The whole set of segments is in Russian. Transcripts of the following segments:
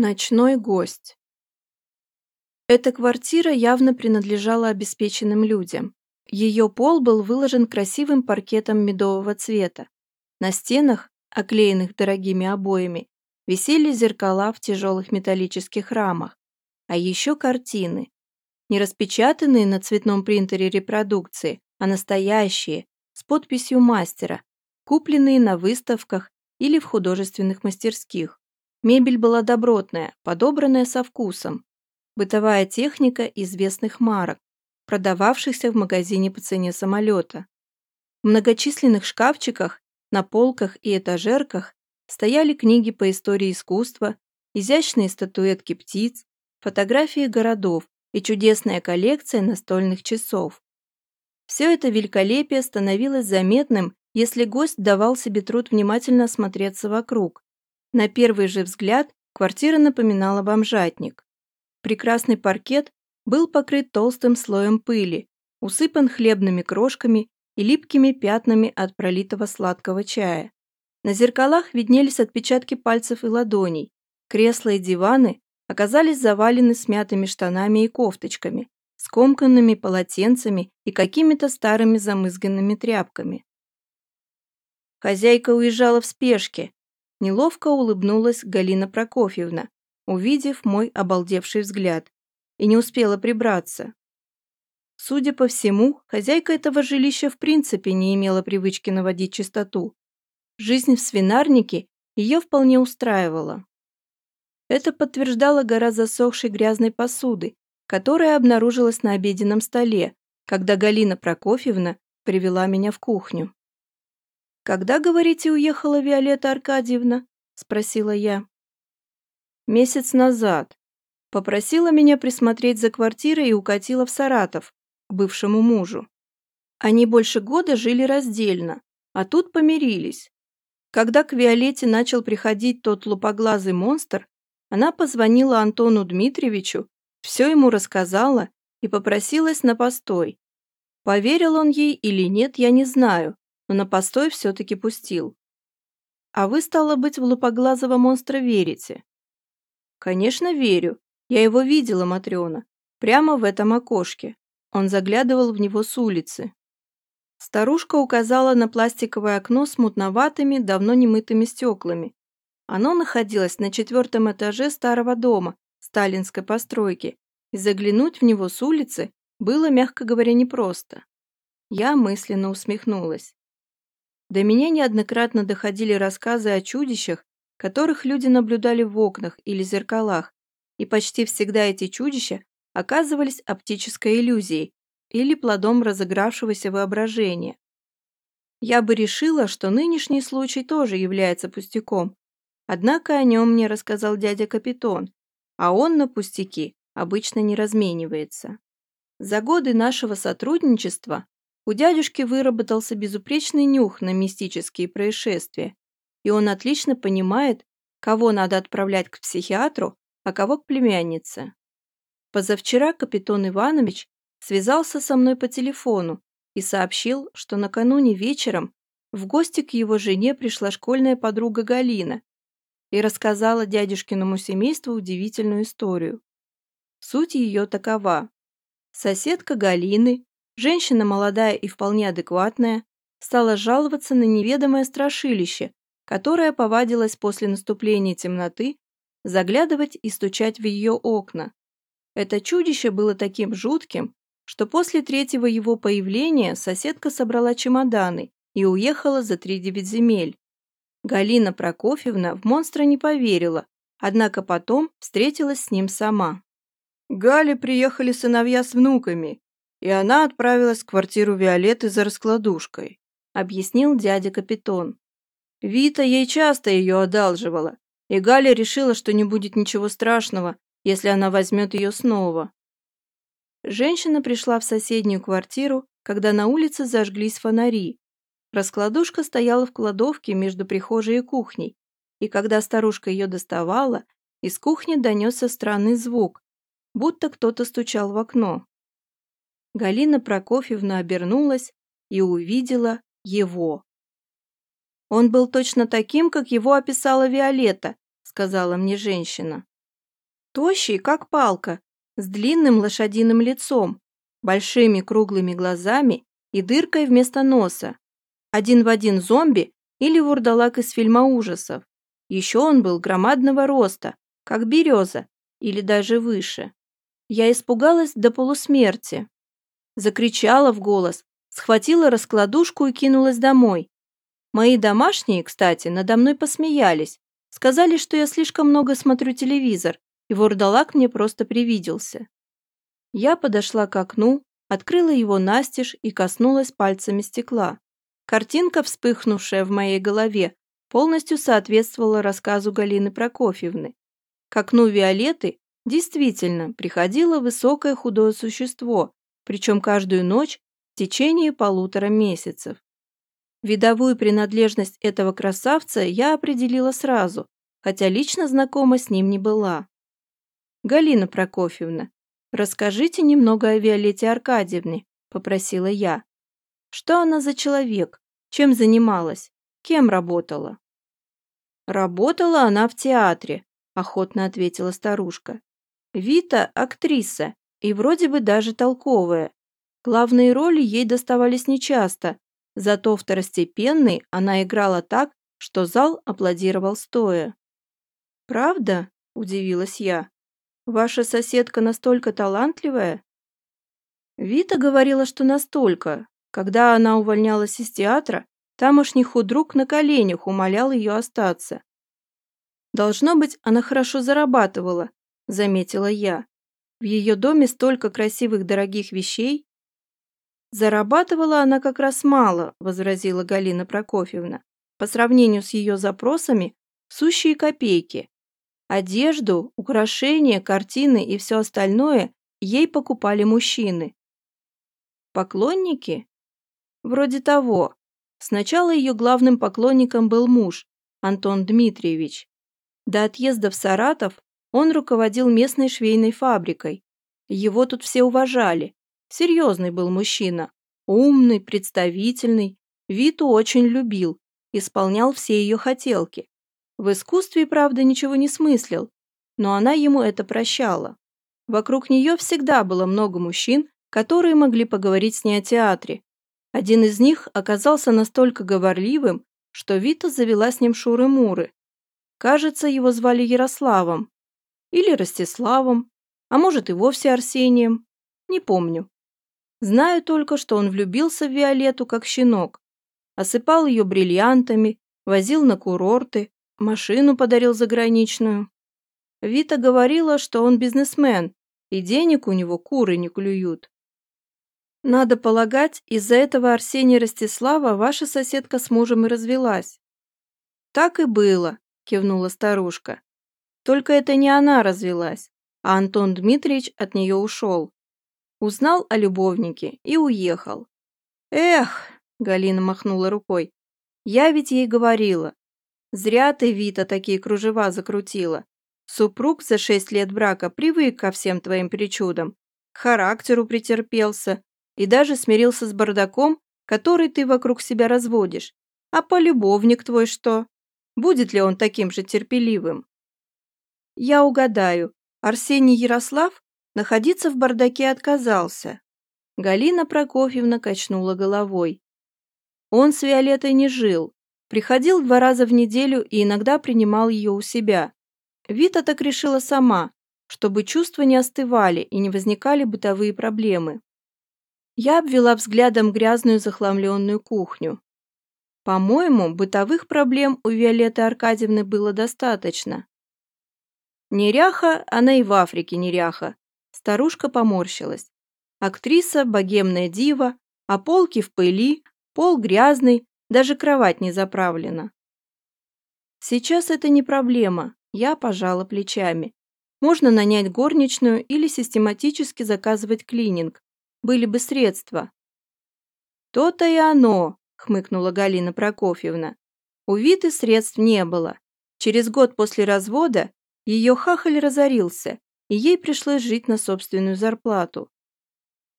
Ночной гость. Эта квартира явно принадлежала обеспеченным людям. Ее пол был выложен красивым паркетом медового цвета. На стенах, оклеенных дорогими обоями, висели зеркала в тяжелых металлических рамах, а еще картины. Не распечатанные на цветном принтере репродукции, а настоящие, с подписью мастера, купленные на выставках или в художественных мастерских. Мебель была добротная, подобранная со вкусом. Бытовая техника известных марок, продававшихся в магазине по цене самолета. В многочисленных шкафчиках, на полках и этажерках стояли книги по истории искусства, изящные статуэтки птиц, фотографии городов и чудесная коллекция настольных часов. Все это великолепие становилось заметным, если гость давал себе труд внимательно осмотреться вокруг, на первый же взгляд квартира напоминала бомжатник. Прекрасный паркет был покрыт толстым слоем пыли, усыпан хлебными крошками и липкими пятнами от пролитого сладкого чая. На зеркалах виднелись отпечатки пальцев и ладоней. Кресла и диваны оказались завалены смятыми штанами и кофточками, скомканными полотенцами и какими-то старыми замызганными тряпками. Хозяйка уезжала в спешке, Неловко улыбнулась Галина Прокофьевна, увидев мой обалдевший взгляд, и не успела прибраться. Судя по всему, хозяйка этого жилища в принципе не имела привычки наводить чистоту. Жизнь в свинарнике ее вполне устраивала. Это подтверждала гора засохшей грязной посуды, которая обнаружилась на обеденном столе, когда Галина Прокофьевна привела меня в кухню. «Когда, говорите, уехала Виолетта Аркадьевна?» – спросила я. «Месяц назад. Попросила меня присмотреть за квартирой и укатила в Саратов, к бывшему мужу. Они больше года жили раздельно, а тут помирились. Когда к Виолетте начал приходить тот лупоглазый монстр, она позвонила Антону Дмитриевичу, все ему рассказала и попросилась на постой. Поверил он ей или нет, я не знаю, но на постой все-таки пустил. А вы, стало быть, в лупоглазого монстра верите? Конечно, верю. Я его видела, Матрена. Прямо в этом окошке. Он заглядывал в него с улицы. Старушка указала на пластиковое окно с мутноватыми, давно немытыми стеклами. Оно находилось на четвертом этаже старого дома, сталинской постройки, и заглянуть в него с улицы было, мягко говоря, непросто. Я мысленно усмехнулась. До меня неоднократно доходили рассказы о чудищах, которых люди наблюдали в окнах или зеркалах, и почти всегда эти чудища оказывались оптической иллюзией или плодом разыгравшегося воображения. Я бы решила, что нынешний случай тоже является пустяком, однако о нем мне рассказал дядя Капитон, а он на пустяки обычно не разменивается. За годы нашего сотрудничества у дядюшки выработался безупречный нюх на мистические происшествия, и он отлично понимает, кого надо отправлять к психиатру, а кого к племяннице. Позавчера капитан Иванович связался со мной по телефону и сообщил, что накануне вечером в гости к его жене пришла школьная подруга Галина и рассказала дядюшкиному семейству удивительную историю. Суть ее такова. Соседка Галины Женщина молодая и вполне адекватная стала жаловаться на неведомое страшилище, которое повадилось после наступления темноты заглядывать и стучать в ее окна. Это чудище было таким жутким, что после третьего его появления соседка собрала чемоданы и уехала за три девять земель. Галина Прокофьевна в монстра не поверила, однако потом встретилась с ним сама. Гале приехали сыновья с внуками, и она отправилась в квартиру Виолетты за раскладушкой», — объяснил дядя Капитон. Вита ей часто ее одалживала, и Галя решила, что не будет ничего страшного, если она возьмет ее снова. Женщина пришла в соседнюю квартиру, когда на улице зажглись фонари. Раскладушка стояла в кладовке между прихожей и кухней, и когда старушка ее доставала, из кухни донесся странный звук, будто кто-то стучал в окно. Галина Прокофьевна обернулась и увидела его. «Он был точно таким, как его описала Виолетта», сказала мне женщина. Тощий, как палка, с длинным лошадиным лицом, большими круглыми глазами и дыркой вместо носа. Один в один зомби или вурдалак из фильма ужасов. Еще он был громадного роста, как береза, или даже выше. Я испугалась до полусмерти. Закричала в голос, схватила раскладушку и кинулась домой. Мои домашние, кстати, надо мной посмеялись. Сказали, что я слишком много смотрю телевизор, и вурдалак мне просто привиделся. Я подошла к окну, открыла его настежь и коснулась пальцами стекла. Картинка, вспыхнувшая в моей голове, полностью соответствовала рассказу Галины Прокофьевны. К окну Виолетты действительно приходило высокое худое существо, причем каждую ночь в течение полутора месяцев. Видовую принадлежность этого красавца я определила сразу, хотя лично знакома с ним не была. «Галина Прокофьевна, расскажите немного о Виолетте Аркадьевне», – попросила я. Что она за человек? Чем занималась? Кем работала? Работала она в театре, охотно ответила старушка. Вита – актриса, и вроде бы даже толковая. Главные роли ей доставались нечасто, зато второстепенной она играла так, что зал аплодировал стоя. «Правда?» – удивилась я. «Ваша соседка настолько талантливая?» Вита говорила, что настолько, когда она увольнялась из театра, тамошний худрук на коленях умолял ее остаться. «Должно быть, она хорошо зарабатывала», – заметила я. «В ее доме столько красивых дорогих вещей». «Зарабатывала она как раз мало», – возразила Галина Прокофьевна. «По сравнению с ее запросами, сущие копейки. Одежду, украшения, картины и все остальное ей покупали мужчины. Поклонники? Вроде того. Сначала ее главным поклонником был муж, Антон Дмитриевич. До отъезда в Саратов он руководил местной швейной фабрикой. Его тут все уважали. Серьезный был мужчина. Умный, представительный. Виту очень любил. Исполнял все ее хотелки. В искусстве, правда, ничего не смыслил, но она ему это прощала. Вокруг нее всегда было много мужчин, которые могли поговорить с ней о театре, один из них оказался настолько говорливым, что Вита завела с ним шуры-муры. Кажется, его звали Ярославом. Или Ростиславом, а может и вовсе Арсением. Не помню. Знаю только, что он влюбился в Виолетту как щенок. Осыпал ее бриллиантами, возил на курорты, машину подарил заграничную. Вита говорила, что он бизнесмен, и денег у него куры не клюют. Надо полагать, из-за этого Арсения Ростислава ваша соседка с мужем и развелась. Так и было, кивнула старушка. Только это не она развелась, а Антон Дмитриевич от нее ушел. Узнал о любовнике и уехал. Эх, Галина махнула рукой, я ведь ей говорила. Зря ты, Вита, такие кружева закрутила. Супруг за шесть лет брака привык ко всем твоим причудам, к характеру претерпелся, и даже смирился с бардаком, который ты вокруг себя разводишь. А полюбовник твой что? Будет ли он таким же терпеливым? Я угадаю, Арсений Ярослав находиться в бардаке отказался. Галина Прокофьевна качнула головой. Он с Виолеттой не жил, приходил два раза в неделю и иногда принимал ее у себя. Вита так решила сама, чтобы чувства не остывали и не возникали бытовые проблемы. Я обвела взглядом грязную захламленную кухню. По-моему, бытовых проблем у Виолетты Аркадьевны было достаточно. Неряха, она и в Африке неряха. Старушка поморщилась. Актриса, богемная дива, а полки в пыли, пол грязный, даже кровать не заправлена. Сейчас это не проблема, я пожала плечами. Можно нанять горничную или систематически заказывать клининг были бы средства. То-то и оно, хмыкнула Галина Прокофьевна. У Виты средств не было. Через год после развода ее хахаль разорился, и ей пришлось жить на собственную зарплату.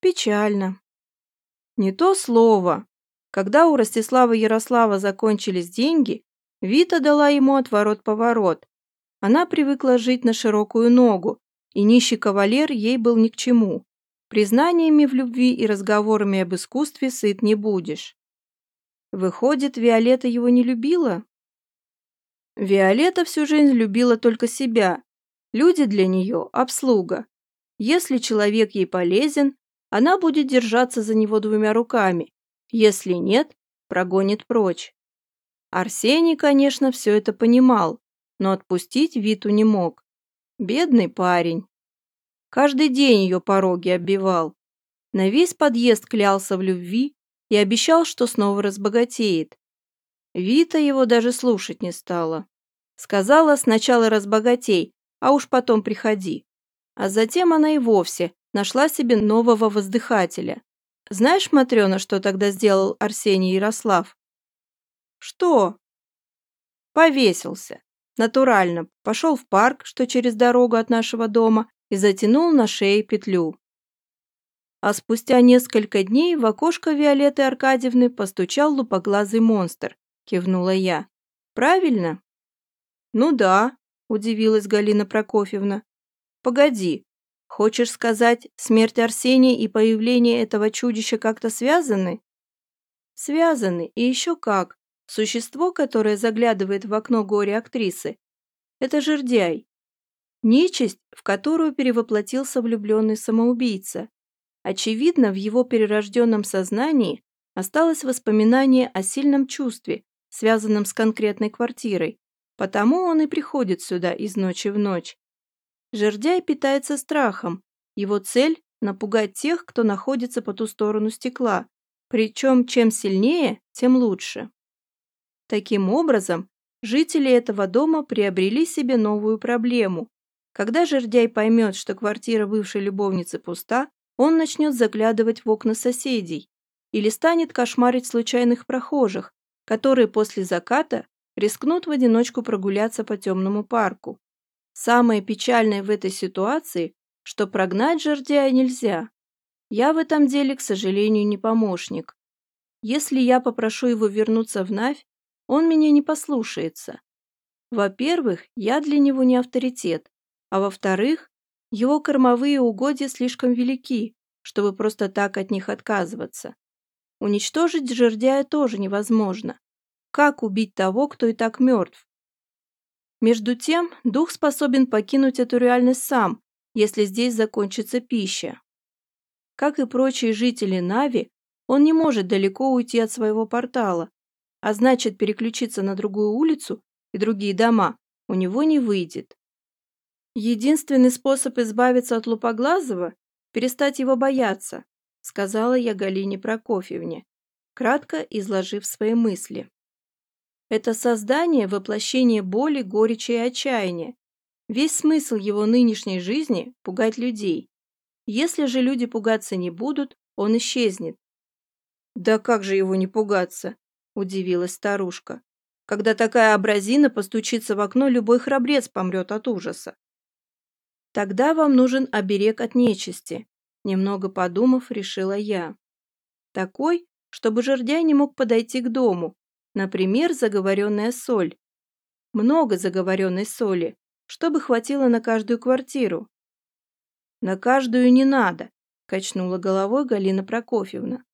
Печально. Не то слово. Когда у Ростислава Ярослава закончились деньги, Вита дала ему отворот-поворот. Она привыкла жить на широкую ногу, и нищий кавалер ей был ни к чему. Признаниями в любви и разговорами об искусстве сыт не будешь. Выходит, Виолетта его не любила? Виолетта всю жизнь любила только себя. Люди для нее – обслуга. Если человек ей полезен, она будет держаться за него двумя руками. Если нет, прогонит прочь. Арсений, конечно, все это понимал, но отпустить Виту не мог. Бедный парень. Каждый день ее пороги оббивал. На весь подъезд клялся в любви и обещал, что снова разбогатеет. Вита его даже слушать не стала. Сказала сначала разбогатей, а уж потом приходи. А затем она и вовсе нашла себе нового воздыхателя. Знаешь, Матрена, что тогда сделал Арсений Ярослав? Что? Повесился. Натурально. Пошел в парк, что через дорогу от нашего дома, и затянул на шее петлю. А спустя несколько дней в окошко Виолетты Аркадьевны постучал лупоглазый монстр, кивнула я. Правильно? Ну да, удивилась Галина Прокофьевна. Погоди, хочешь сказать, смерть Арсения и появление этого чудища как-то связаны? Связаны, и еще как. Существо, которое заглядывает в окно горе-актрисы, это жердяй. Нечисть, в которую перевоплотился влюбленный самоубийца. Очевидно, в его перерожденном сознании осталось воспоминание о сильном чувстве, связанном с конкретной квартирой, потому он и приходит сюда из ночи в ночь. Жердяй питается страхом, его цель – напугать тех, кто находится по ту сторону стекла, причем чем сильнее, тем лучше. Таким образом, жители этого дома приобрели себе новую проблему. Когда жердяй поймет, что квартира бывшей любовницы пуста, он начнет заглядывать в окна соседей или станет кошмарить случайных прохожих, которые после заката рискнут в одиночку прогуляться по темному парку. Самое печальное в этой ситуации, что прогнать жердяя нельзя. Я в этом деле, к сожалению, не помощник. Если я попрошу его вернуться в Навь, он меня не послушается. Во-первых, я для него не авторитет, а во-вторых, его кормовые угодья слишком велики, чтобы просто так от них отказываться. Уничтожить жердяя тоже невозможно. Как убить того, кто и так мертв? Между тем, дух способен покинуть эту реальность сам, если здесь закончится пища. Как и прочие жители Нави, он не может далеко уйти от своего портала, а значит переключиться на другую улицу и другие дома у него не выйдет. Единственный способ избавиться от Лупоглазого – перестать его бояться, сказала я Галине Прокофьевне, кратко изложив свои мысли. Это создание – воплощение боли, горечи и отчаяния. Весь смысл его нынешней жизни – пугать людей. Если же люди пугаться не будут, он исчезнет. «Да как же его не пугаться?» – удивилась старушка. «Когда такая образина постучится в окно, любой храбрец помрет от ужаса». Тогда вам нужен оберег от нечисти, немного подумав, решила я. Такой, чтобы жердяй не мог подойти к дому, например, заговоренная соль. Много заговоренной соли, чтобы хватило на каждую квартиру. На каждую не надо, качнула головой Галина Прокофьевна.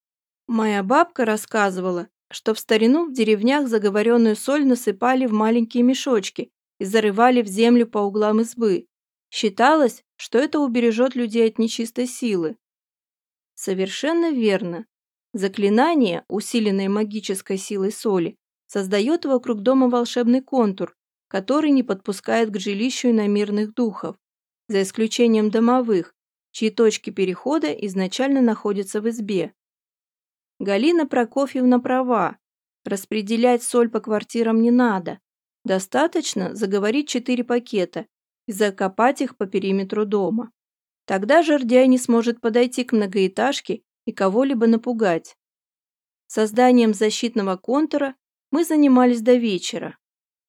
Моя бабка рассказывала, что в старину в деревнях заговоренную соль насыпали в маленькие мешочки и зарывали в землю по углам избы. Считалось, что это убережет людей от нечистой силы. Совершенно верно. Заклинание, усиленное магической силой соли, создает вокруг дома волшебный контур, который не подпускает к жилищу иномирных духов, за исключением домовых, чьи точки перехода изначально находятся в избе. Галина Прокофьевна права. Распределять соль по квартирам не надо. Достаточно заговорить четыре пакета и закопать их по периметру дома. Тогда жердяй не сможет подойти к многоэтажке и кого-либо напугать. Созданием защитного контура мы занимались до вечера.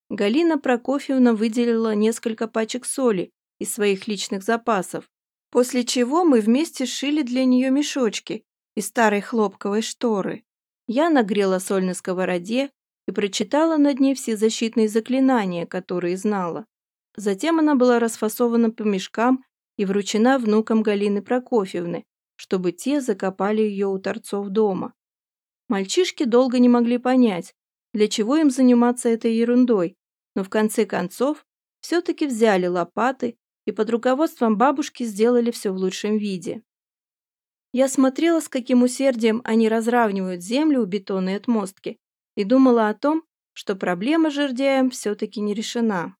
Галина Прокофьевна выделила несколько пачек соли из своих личных запасов, после чего мы вместе сшили для нее мешочки из старой хлопковой шторы. Я нагрела соль на сковороде и прочитала над ней все защитные заклинания, которые знала. Затем она была расфасована по мешкам и вручена внукам Галины Прокофьевны, чтобы те закопали ее у торцов дома. Мальчишки долго не могли понять, для чего им заниматься этой ерундой, но в конце концов все-таки взяли лопаты и под руководством бабушки сделали все в лучшем виде. Я смотрела, с каким усердием они разравнивают землю у бетонной отмостки, и думала о том, что проблема жердяем все-таки не решена.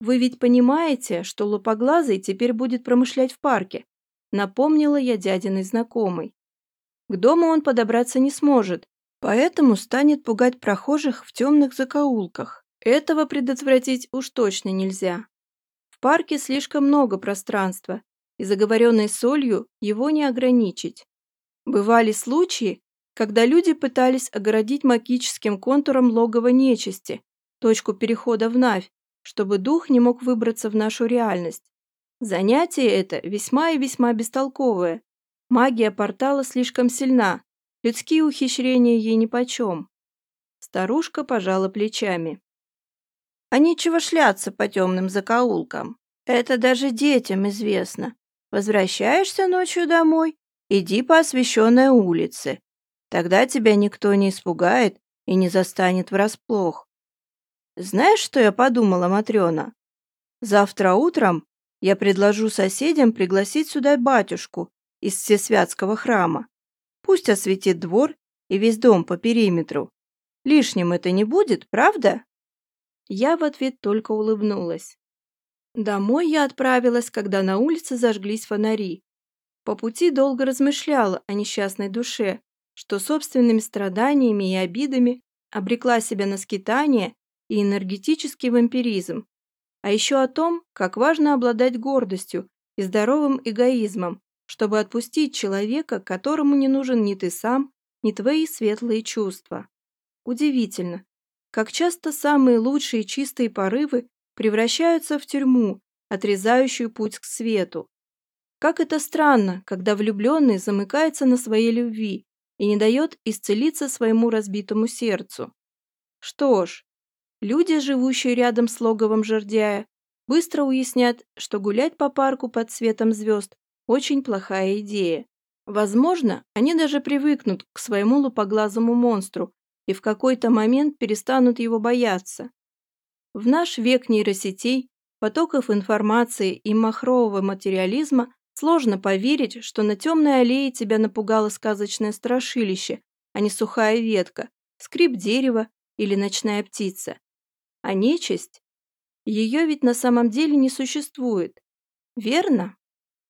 «Вы ведь понимаете, что лупоглазый теперь будет промышлять в парке?» Напомнила я дядиной знакомой. К дому он подобраться не сможет, поэтому станет пугать прохожих в темных закоулках. Этого предотвратить уж точно нельзя. В парке слишком много пространства, и заговоренной солью его не ограничить. Бывали случаи, когда люди пытались огородить магическим контуром логово нечисти, точку перехода в Навь, чтобы дух не мог выбраться в нашу реальность. Занятие это весьма и весьма бестолковое. Магия портала слишком сильна, людские ухищрения ей нипочем. Старушка пожала плечами. А нечего шляться по темным закоулкам. Это даже детям известно. Возвращаешься ночью домой, иди по освещенной улице. Тогда тебя никто не испугает и не застанет врасплох. Знаешь, что я подумала, Матрена? Завтра утром я предложу соседям пригласить сюда батюшку из Всесвятского храма. Пусть осветит двор и весь дом по периметру. Лишним это не будет, правда? Я в ответ только улыбнулась. Домой я отправилась, когда на улице зажглись фонари. По пути долго размышляла о несчастной душе, что собственными страданиями и обидами обрекла себя на скитание и энергетический вампиризм, а еще о том, как важно обладать гордостью и здоровым эгоизмом, чтобы отпустить человека, которому не нужен ни ты сам, ни твои светлые чувства. Удивительно, как часто самые лучшие чистые порывы превращаются в тюрьму, отрезающую путь к свету. Как это странно, когда влюбленный замыкается на своей любви и не дает исцелиться своему разбитому сердцу. Что ж, люди, живущие рядом с логовом жердяя, быстро уяснят, что гулять по парку под светом звезд – очень плохая идея. Возможно, они даже привыкнут к своему лупоглазому монстру и в какой-то момент перестанут его бояться. В наш век нейросетей, потоков информации и махрового материализма сложно поверить, что на темной аллее тебя напугало сказочное страшилище, а не сухая ветка, скрип дерева или ночная птица. А нечисть? Ее ведь на самом деле не существует. Верно?